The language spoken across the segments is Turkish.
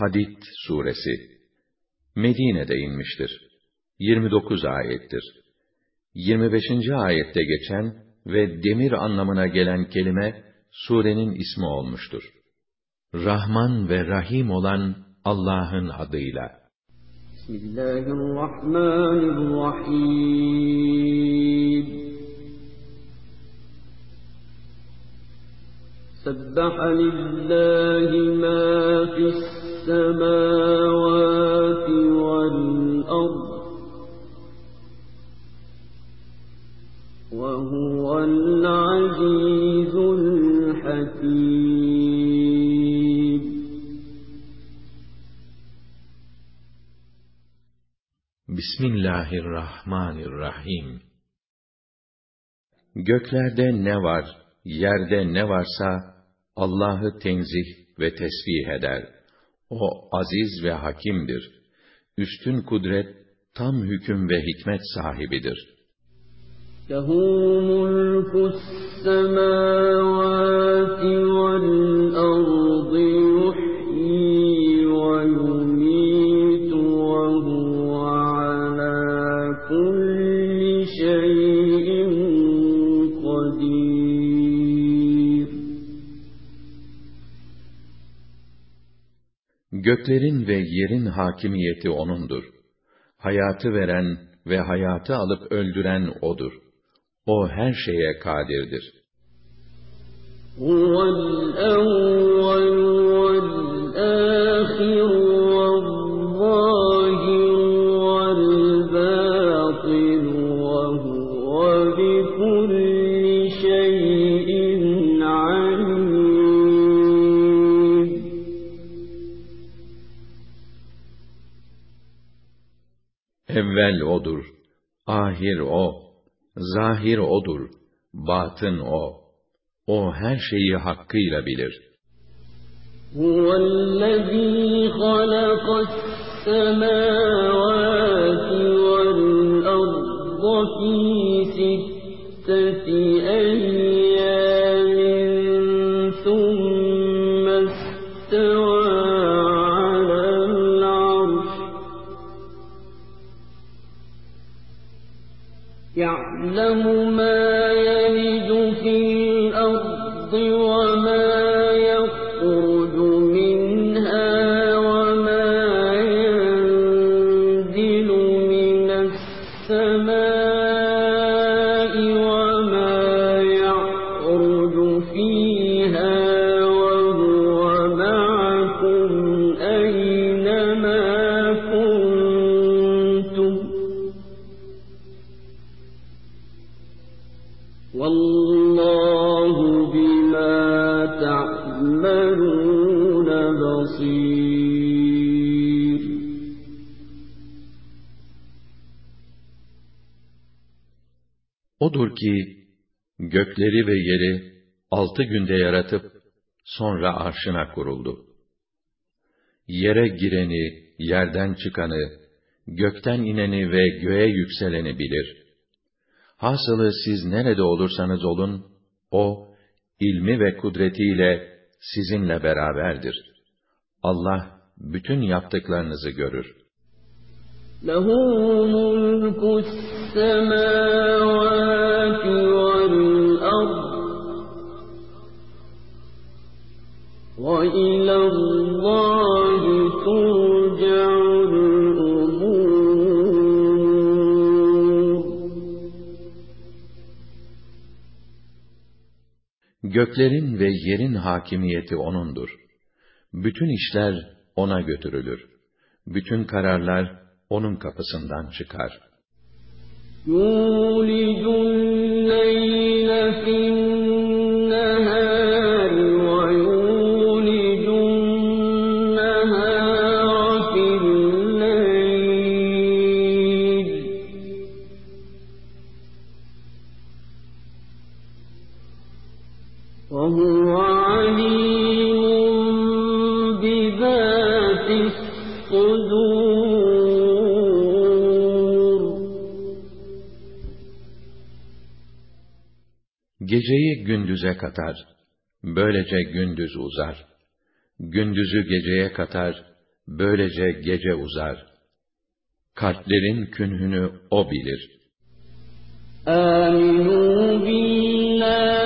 Hadid suresi Medine'de inmiştir. 29 ayettir. 25. ayette geçen ve demir anlamına gelen kelime surenin ismi olmuştur. Rahman ve Rahim olan Allah'ın adıyla. Bismillahirrahmanirrahim. سبح لله ما في السماوات والأرض وهو العزيز الحكيم بسم الله الرحمن الرحيم Göklerde ne var, yerde ne varsa Allah'ı tenzih ve tesbih eder. O aziz ve hakimdir. Üstün kudret, tam hüküm ve hikmet sahibidir. لَهُ مُلْكُ السَّمَاوَاتِ Göklerin ve yerin hakimiyeti O'nundur. Hayatı veren ve hayatı alıp öldüren O'dur. O her şeye kadirdir. هُوَ الْأَوَّلُ Evvel O'dur, ahir O, zahir O'dur, batın O. O her şeyi hakkıyla bilir. هُوَ الَّذِي خَلَقَ السَّمَاوَاتِ gökleri ve yeri altı günde yaratıp, sonra arşına kuruldu. Yere gireni, yerden çıkanı, gökten ineni ve göğe yükseleni bilir. Hasılı siz nerede olursanız olun, O, ilmi ve kudretiyle sizinle beraberdir. Allah, bütün yaptıklarınızı görür. لَهُ مُلْكُ السَّمَاوَاتِ وَالْأَرْضِ ۖ وَإِلَى اللَّهِ تُرْجَعُ الْأُمُورُ Göklerin ve yerin hakimiyeti O'nundur. Bütün işler O'na götürülür. Bütün kararlar O'nun kapısından çıkar. يُولِجُ اللَّيْلَ فِي النَّهَارِ وَيُولِجُ النَّهَارَ فِي اللَّيْلِ ۚ وَهُوَ Geceyi gündüze katar. Böylece gündüz uzar. Gündüzü geceye katar. böylece gece uzar. Kalplerin künhünü o bilir. آمنوا بالله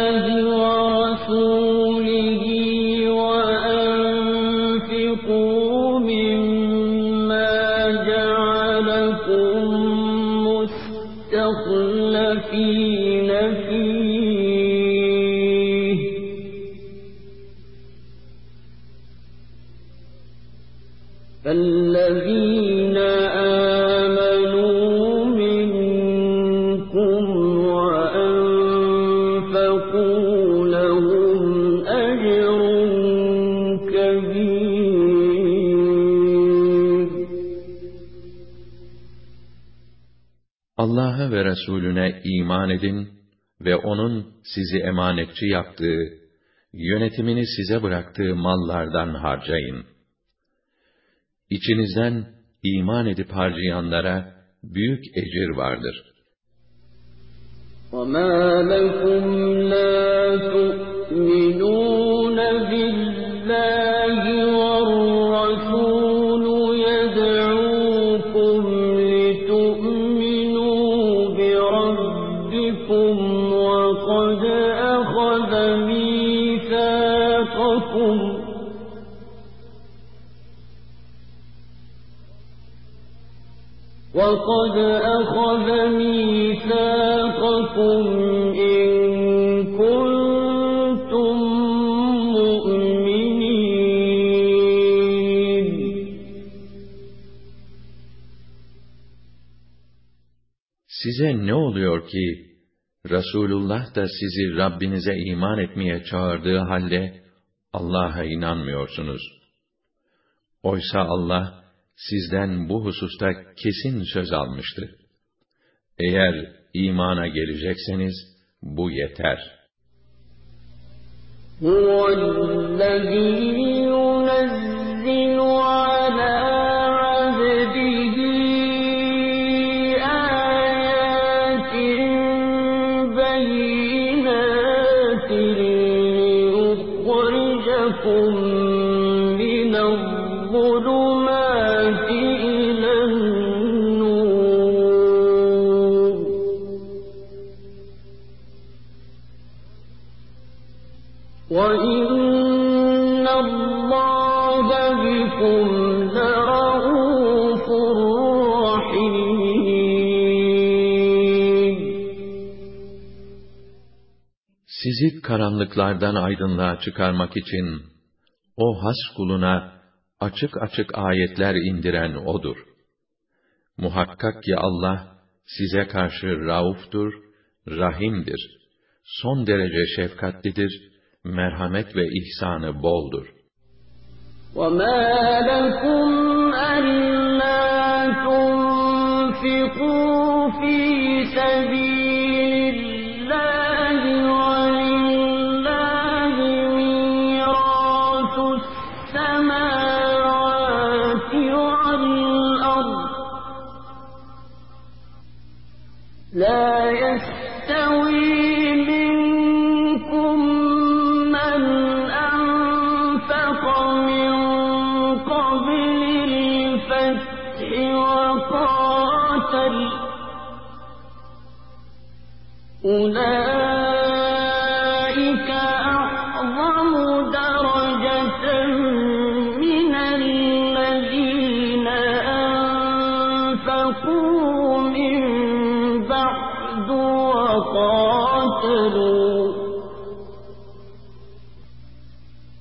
Allah'a ve Resulüne iman edin ve O'nun sizi emanetçi yaptığı, yönetimini size bıraktığı mallardan harcayın. İçinizden iman edip harcayanlara büyük ecir vardır. وما لكم لا تؤمنون وقد أخذ ميثاقكم إن كنتم مؤمنين Size ne oluyor ki, Resulullah da sizi Rabbinize iman etmeye çağırdığı halde, Allah'a inanmıyorsunuz. Oysa Allah, sizden bu hususta kesin söz almıştı. Eğer imana gelecekseniz, bu yeter. هو Sizi karanlıklardan aydınlığa çıkarmak için, o has kuluna açık açık ayetler indiren O'dur. Muhakkak ki Allah, size karşı rauftur, rahimdir. Son derece şefkatlidir, merhamet ve ihsanı boldur. وَمَا لَكُمْ أَلَّا تُنفِقُوا فِي سَبِيلِ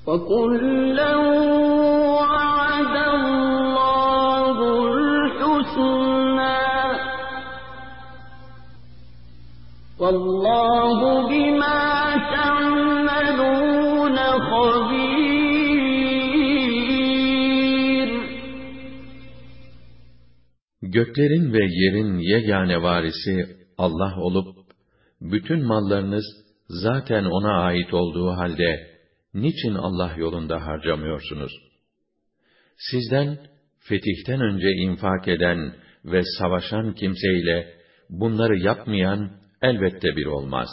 وكلا وعد الله الحسنى والله بما تعملون خبير Göklerin ve yerin yegane varisi Allah olup, bütün mallarınız zaten O'na ait olduğu halde, niçin Allah yolunda harcamıyorsunuz? Sizden, fetihten önce infak eden ve savaşan kimseyle, bunları yapmayan elbette bir olmaz.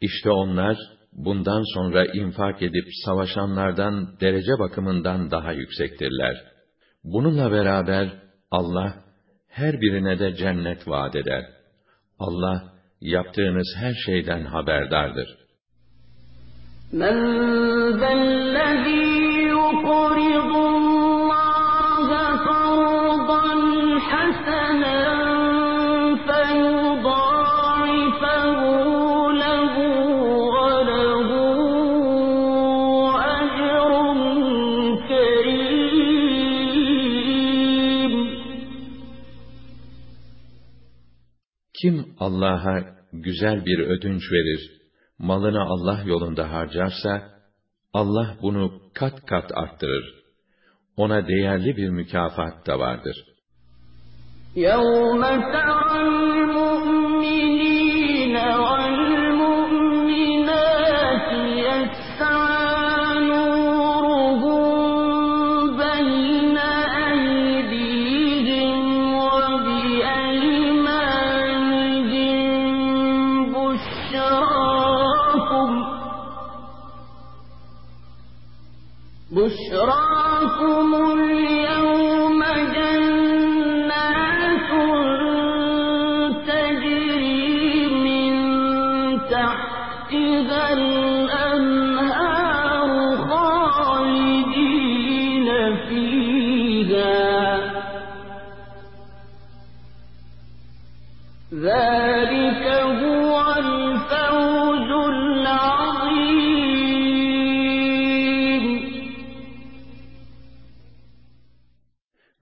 İşte onlar, bundan sonra infak edip savaşanlardan derece bakımından daha yüksektirler. Bununla beraber Allah her birine de cennet vaat eder. Allah yaptığınız her şeyden haberdardır. Allah'a güzel bir ödünç verir, malını Allah yolunda harcarsa, Allah bunu kat kat arttırır. Ona değerli bir mükafat da vardır. يَوْمَ تَرَى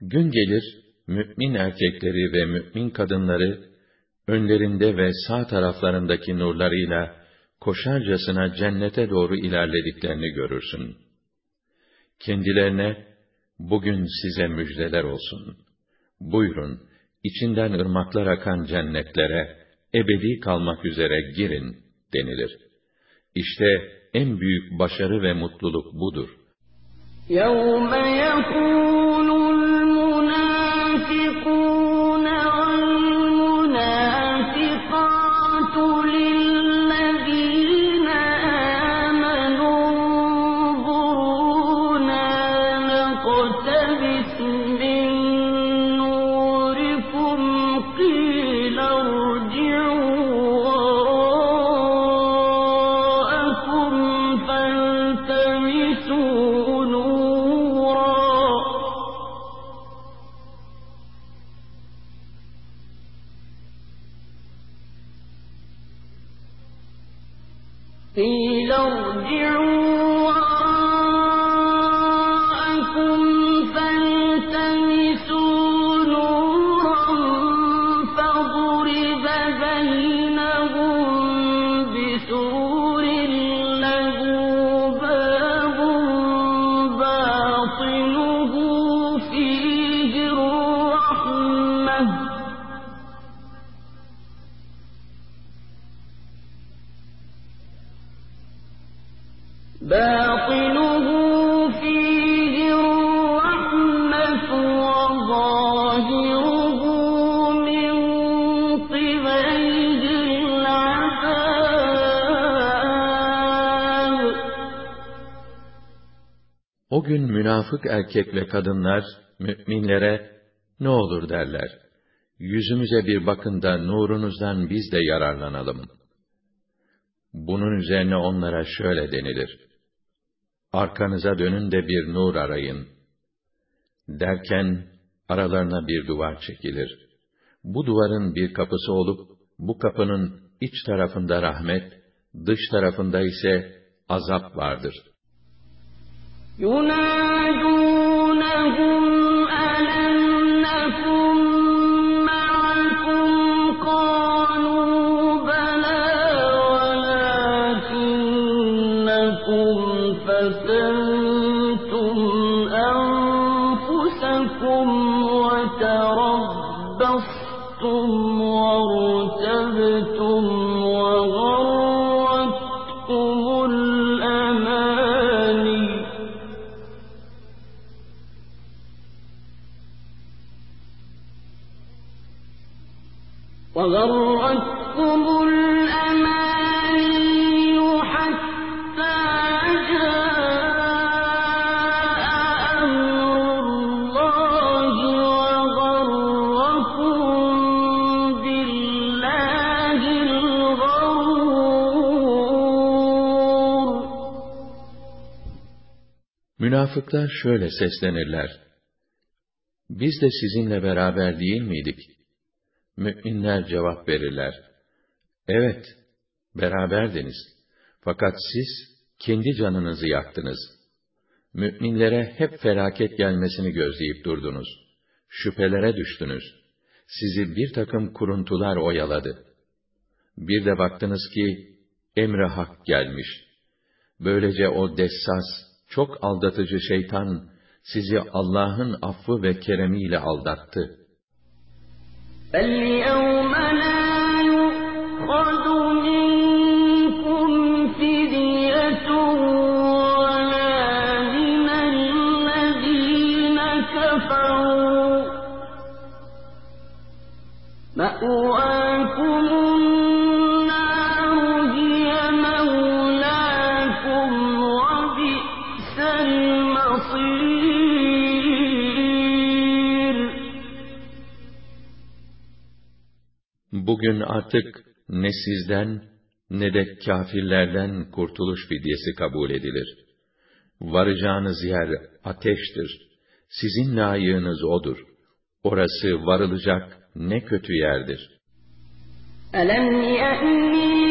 Gün gelir, mümin erkekleri ve mümin kadınları, önlerinde ve sağ taraflarındaki nurlarıyla, koşarcasına cennete doğru ilerlediklerini görürsün. Kendilerine, bugün size müjdeler olsun. Buyurun, içinden ırmaklar akan cennetlere, ebedi kalmak üzere girin, denilir. İşte en büyük başarı ve mutluluk budur. يَوْمَ يَكُونُ gün münafık erkek ve kadınlar müminlere ne olur derler. Yüzümüze bir bakın da nurunuzdan biz de yararlanalım. Bunun üzerine onlara şöyle denilir. Arkanıza dönün de bir nur arayın. Derken aralarına bir duvar çekilir. Bu duvarın bir kapısı olup, bu kapının iç tarafında rahmet, dış tarafında ise azap vardır.'' ينادونهم Münafıklar şöyle seslenirler. Biz de sizinle beraber değil miydik? Mü'minler cevap verirler. Evet, beraberdiniz. Fakat siz kendi canınızı yaktınız. Mü'minlere hep felaket gelmesini gözleyip durdunuz. Şüphelere düştünüz. Sizi bir takım kuruntular oyaladı. Bir de baktınız ki, emre hak gelmiş. Böylece o dessas, çok aldatıcı şeytan, sizi Allah'ın affı ve keremiyle aldattı. فَالْيَوْمَ لَا يُؤْخَذُ مِنكُمْ فِدْيَةٌ وَلَا مِنَ الَّذِينَ كَفَرُوا مَأْوَاكُمُ Bugün artık ne sizden ne de kâfirlerden kurtuluş fidyesi kabul edilir. Varacağınız yer ateştir. Sizin layığınız odur. Orası varılacak ne kötü yerdir. أَلَمْ يَأْنِ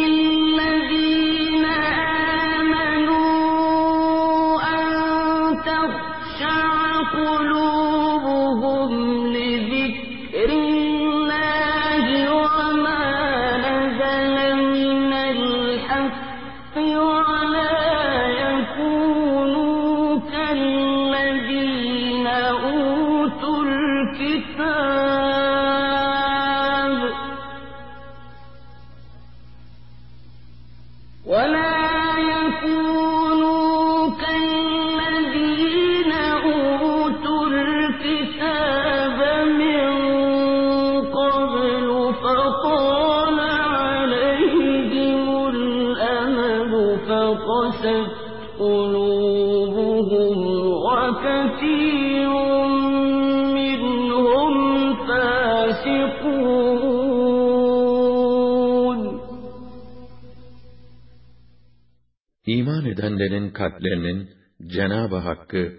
kalplerinin Cenab-ı Hakk'ı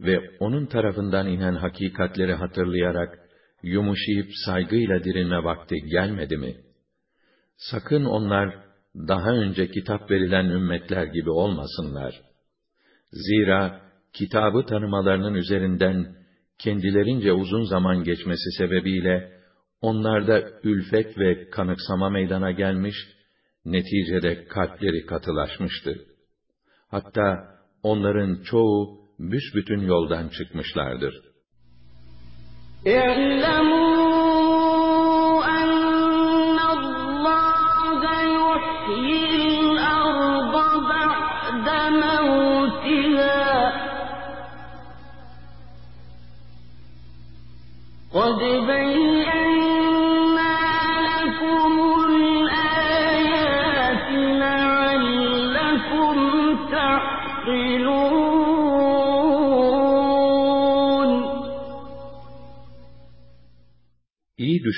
ve onun tarafından inen hakikatleri hatırlayarak yumuşayıp saygıyla dirilme vakti gelmedi mi? Sakın onlar daha önce kitap verilen ümmetler gibi olmasınlar. Zira kitabı tanımalarının üzerinden kendilerince uzun zaman geçmesi sebebiyle onlarda ülfet ve kanıksama meydana gelmiş, neticede kalpleri katılaşmıştı. Hatta onların çoğu büsbütün yoldan çıkmışlardır. اعلموا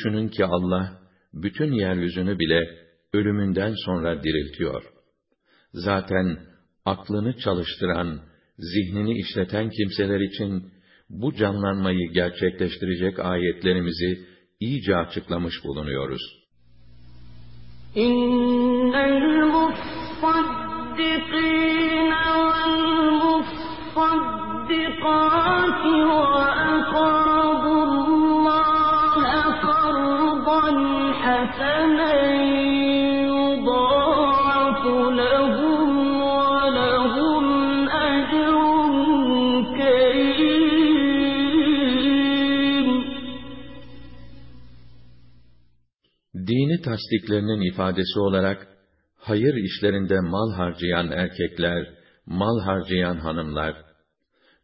düşünün ki Allah, bütün yeryüzünü bile ölümünden sonra diriltiyor. Zaten aklını çalıştıran, zihnini işleten kimseler için bu canlanmayı gerçekleştirecek ayetlerimizi iyice açıklamış bulunuyoruz. إن Dini tasdiklerinin ifadesi olarak, hayır işlerinde mal harcayan erkekler, mal harcayan hanımlar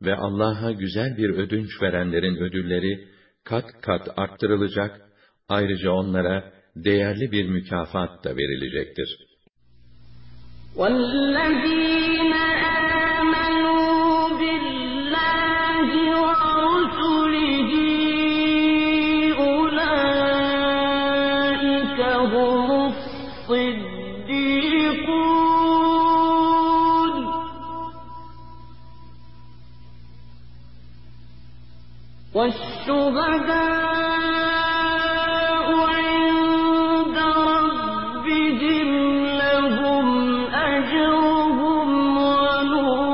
ve Allah'a güzel bir ödünç verenlerin ödülleri kat kat arttırılacak, ayrıca onlara değerli bir mükafat da verilecektir. والذين والشهداء عند ربهم لهم أجرهم ونورهم.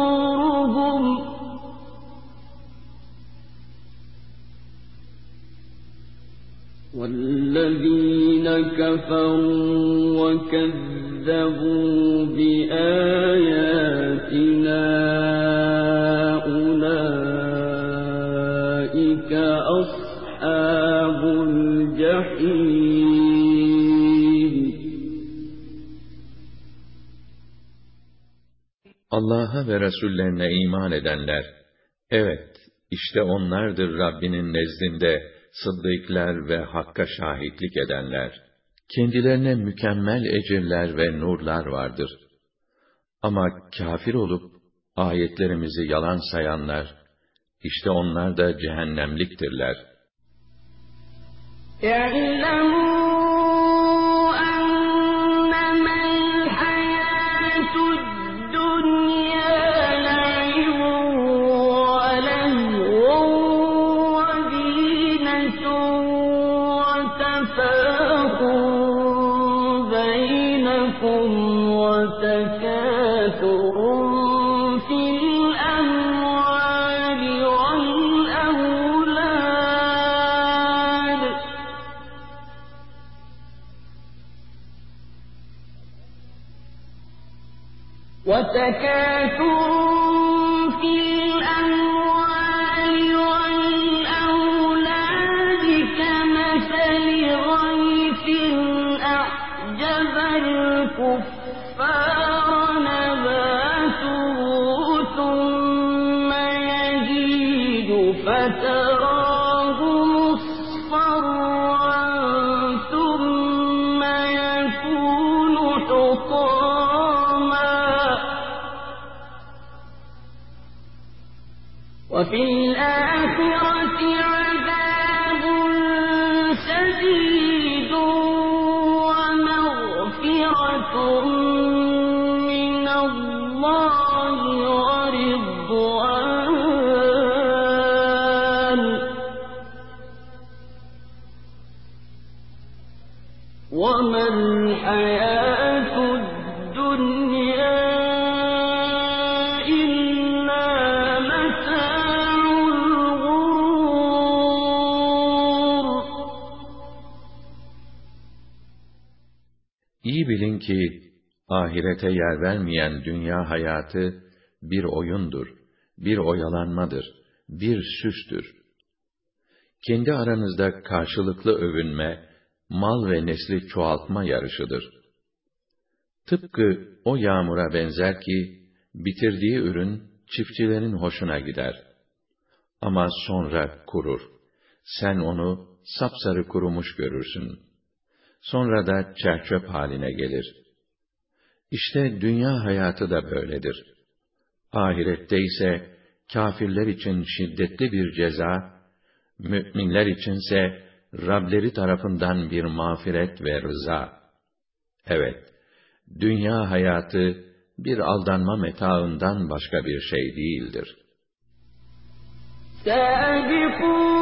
والذين كفروا وكذبوا بآياتنا Allah'a ve Resullerine iman edenler, evet, işte onlardır Rabbinin nezdinde sıddıklar ve hakka şahitlik edenler. Kendilerine mükemmel ecirler ve nurlar vardır. Ama kafir olup ayetlerimizi yalan sayanlar, işte onlar da cehennemliktirler. اعلموا وتكاثر bilin ki, ahirete yer vermeyen dünya hayatı, bir oyundur, bir oyalanmadır, bir süstür. Kendi aranızda karşılıklı övünme, mal ve nesli çoğaltma yarışıdır. Tıpkı o yağmura benzer ki, bitirdiği ürün çiftçilerin hoşuna gider. Ama sonra kurur. Sen onu sapsarı kurumuş görürsün Sonra da çerçöp haline gelir. İşte dünya hayatı da böyledir. Ahirette ise kâfirler için şiddetli bir ceza, müminler içinse Rableri tarafından bir mağfiret ve rıza. Evet, dünya hayatı bir aldanma metaından başka bir şey değildir. سابقوا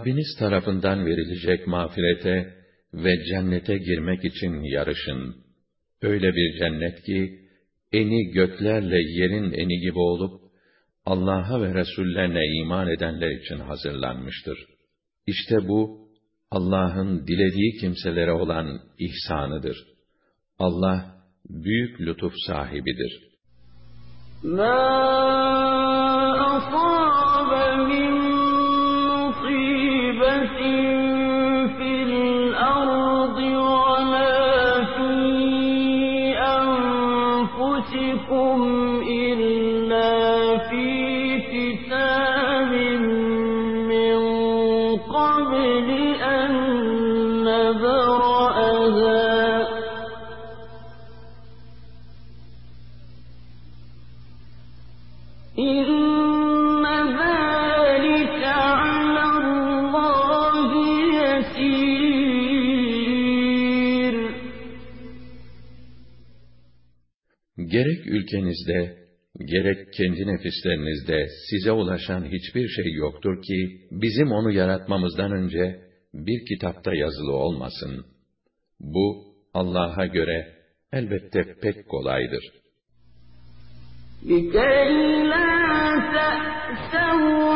Rabbiniz tarafından verilecek mağfirete ve cennete girmek için yarışın. Öyle bir cennet ki, eni göklerle yerin eni gibi olup, Allah'a ve Resullerine iman edenler için hazırlanmıştır. İşte bu, Allah'ın dilediği kimselere olan ihsanıdır. Allah, büyük lütuf sahibidir. مَا ülkenizde, gerek kendi nefislerinizde size ulaşan hiçbir şey yoktur ki, bizim onu yaratmamızdan önce bir kitapta yazılı olmasın. Bu, Allah'a göre elbette pek kolaydır. لِكَيْ لَا تَأْسَوْا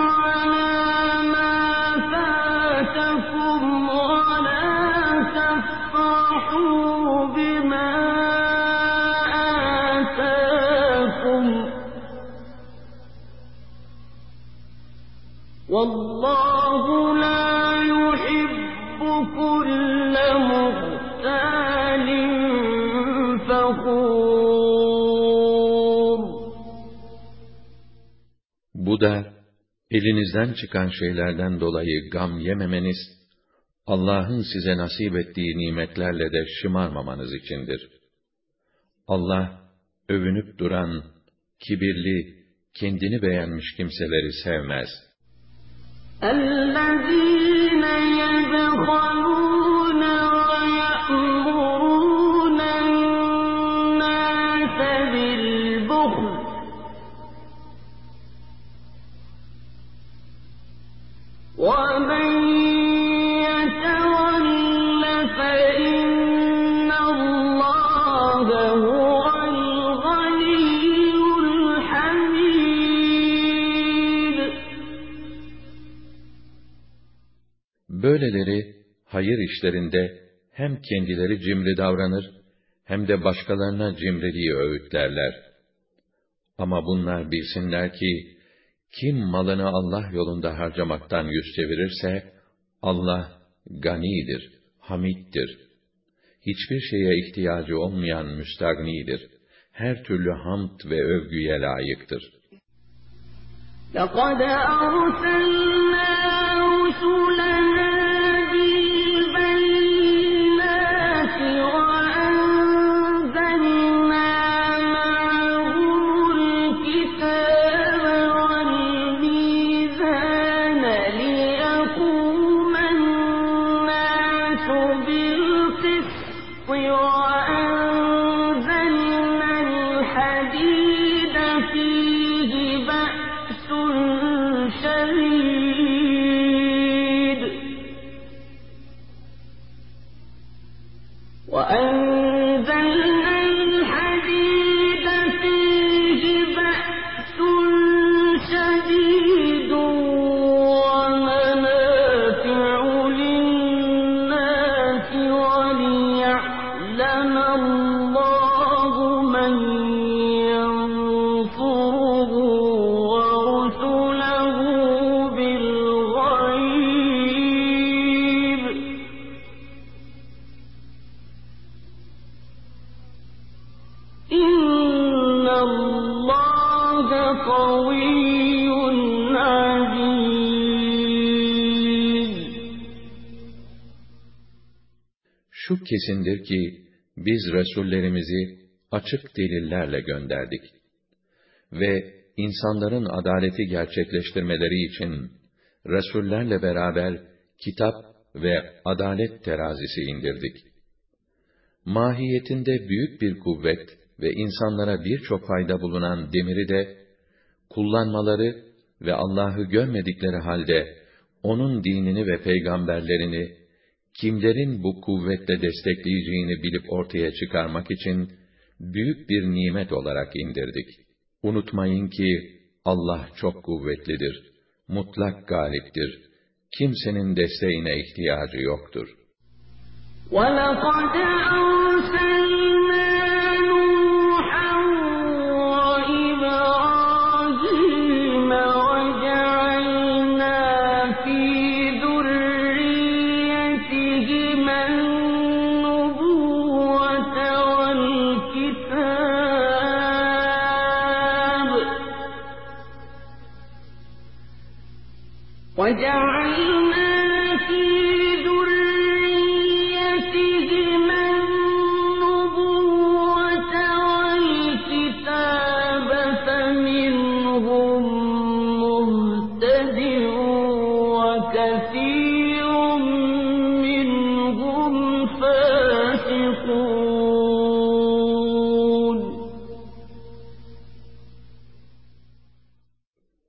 Bu da, elinizden çıkan şeylerden dolayı gam yememeniz, Allah'ın size nasip ettiği nimetlerle de şımarmamanız içindir. Allah, övünüp duran, kibirli, kendini beğenmiş kimseleri sevmez. الَّذِينَ يَبْخَلُونَ Böyleleri, hayır işlerinde hem kendileri cimri davranır, hem de başkalarına cimriliği öğütlerler. Ama bunlar bilsinler ki, kim malını Allah yolunda harcamaktan yüz çevirirse, Allah ganidir, hamiddir. Hiçbir şeye ihtiyacı olmayan müstagnidir. Her türlü hamd ve övgüye layıktır. لَقَدْ أَرْسَلْنَا رُسُلَنَا شَدِيدٌ kesindir ki, biz Resullerimizi açık delillerle gönderdik. Ve insanların adaleti gerçekleştirmeleri için, Resullerle beraber kitap ve adalet terazisi indirdik. Mahiyetinde büyük bir kuvvet ve insanlara birçok fayda bulunan demiri de, kullanmaları ve Allah'ı görmedikleri halde, onun dinini ve peygamberlerini, kimlerin bu kuvvetle destekleyeceğini bilip ortaya çıkarmak için, büyük bir nimet olarak indirdik. Unutmayın ki, Allah çok kuvvetlidir, mutlak galiptir. Kimsenin desteğine ihtiyacı yoktur. وَلَقَدْ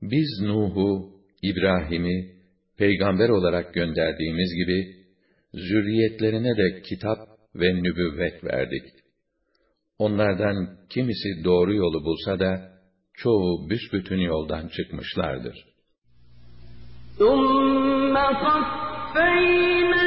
Biz Nuh'u, İbrahim'i peygamber olarak gönderdiğimiz gibi zürriyetlerine de kitap ve nübüvvet verdik. Onlardan kimisi doğru yolu bulsa da çoğu büsbütün yoldan çıkmışlardır. ثُمَّ قَفَّيْنَا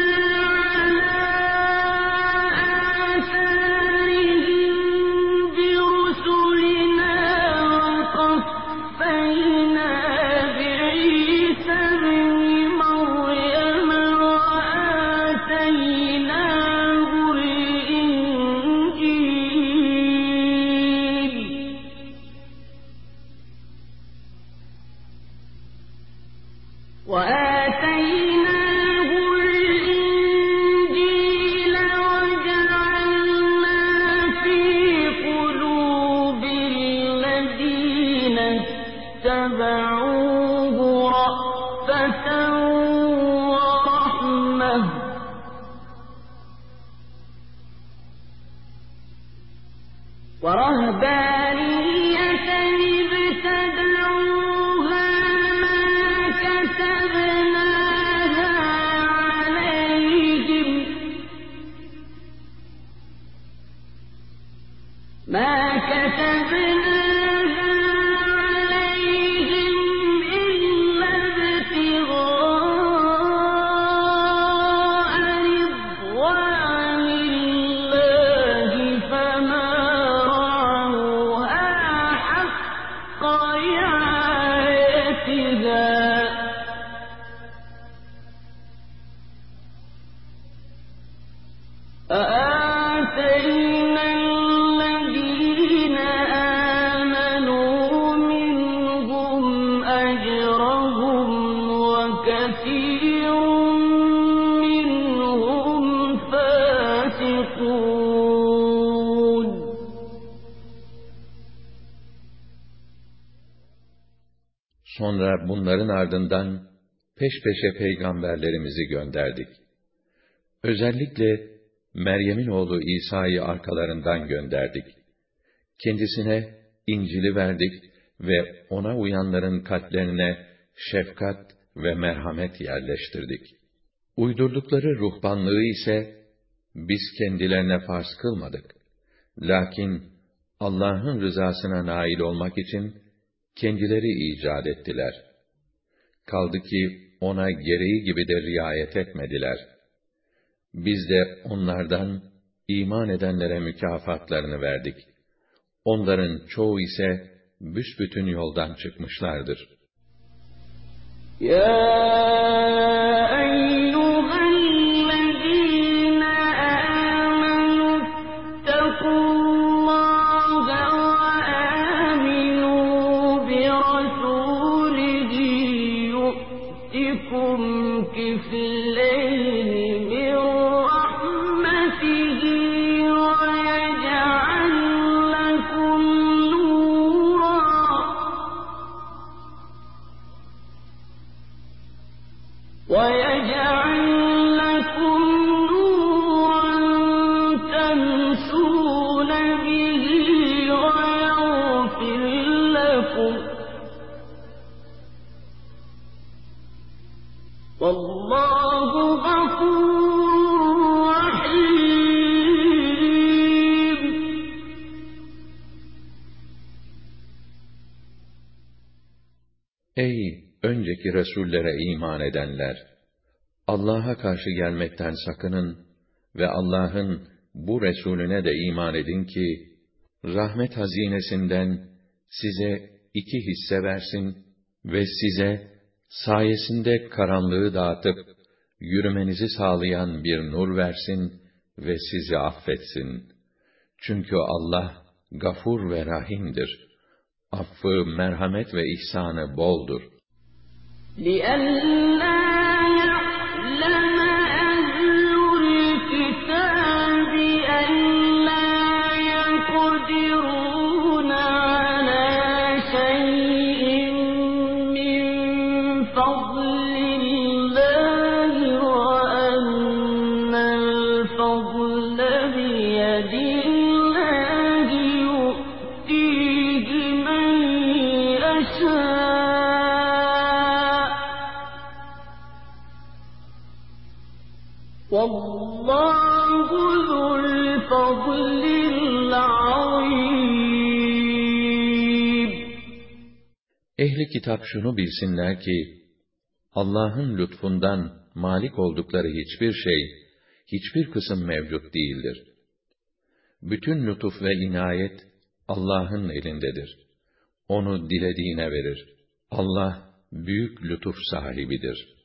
اتبعوا Sonra bunların ardından peş peşe peygamberlerimizi gönderdik. Özellikle Meryem'in oğlu İsa'yı arkalarından gönderdik. Kendisine İncil'i verdik ve ona uyanların kalplerine şefkat ve merhamet yerleştirdik. Uydurdukları ruhbanlığı ise biz kendilerine farz kılmadık. Lakin Allah'ın rızasına nail olmak için kendileri icat ettiler. Kaldı ki ona gereği gibi de riayet etmediler. Biz de onlardan iman edenlere mükafatlarını verdik. Onların çoğu ise büsbütün yoldan çıkmışlardır. يا يؤتكم كفلين من Resullere iman edenler! Allah'a karşı gelmekten sakının ve Allah'ın bu Resulüne de iman edin ki, rahmet hazinesinden size iki hisse versin ve size sayesinde karanlığı dağıtıp yürümenizi sağlayan bir nur versin ve sizi affetsin. Çünkü Allah gafur ve rahimdir. Affı, merhamet ve ihsanı boldur. لئلا Ehli kitap şunu bilsinler ki, Allah'ın lütfundan malik oldukları hiçbir şey, hiçbir kısım mevcut değildir. Bütün lütuf ve inayet Allah'ın elindedir. Onu dilediğine verir. Allah büyük lütuf sahibidir.